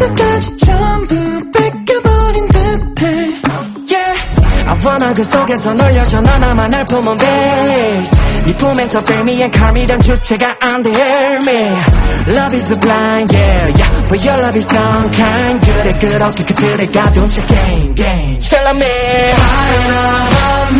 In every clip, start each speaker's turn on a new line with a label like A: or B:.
A: 이제까지 전부 뺏겨버린 듯해 yeah. I wanna 그 속에서 널려져 너나만 날 품은 베이스 네 품에서 Bear me and call me 단 주체가 안돼 Hear me Love is blind yeah yeah But your love is some kind 그래 그렇게 그들의 가둔 채 game game Tell me I
B: love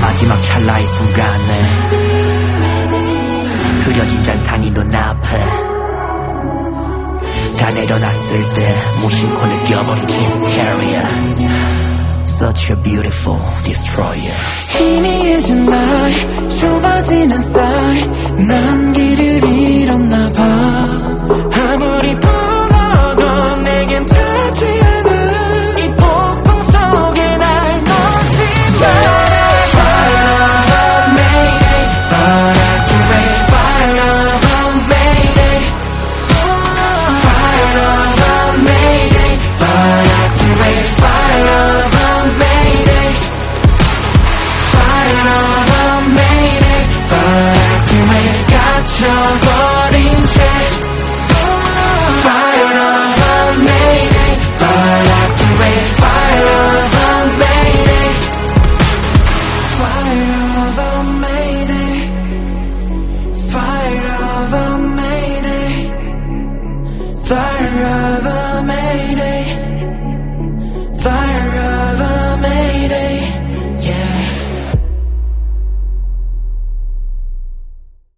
B: 마지막 찰나의 순간에 흐려진 잔상이 눈앞에 다 내려놨을 때 무심코 느껴버린 히스테리아 such a beautiful destroyer
A: 희미해진 날 좁아지는 쌀난 길을 잃었나 봐 light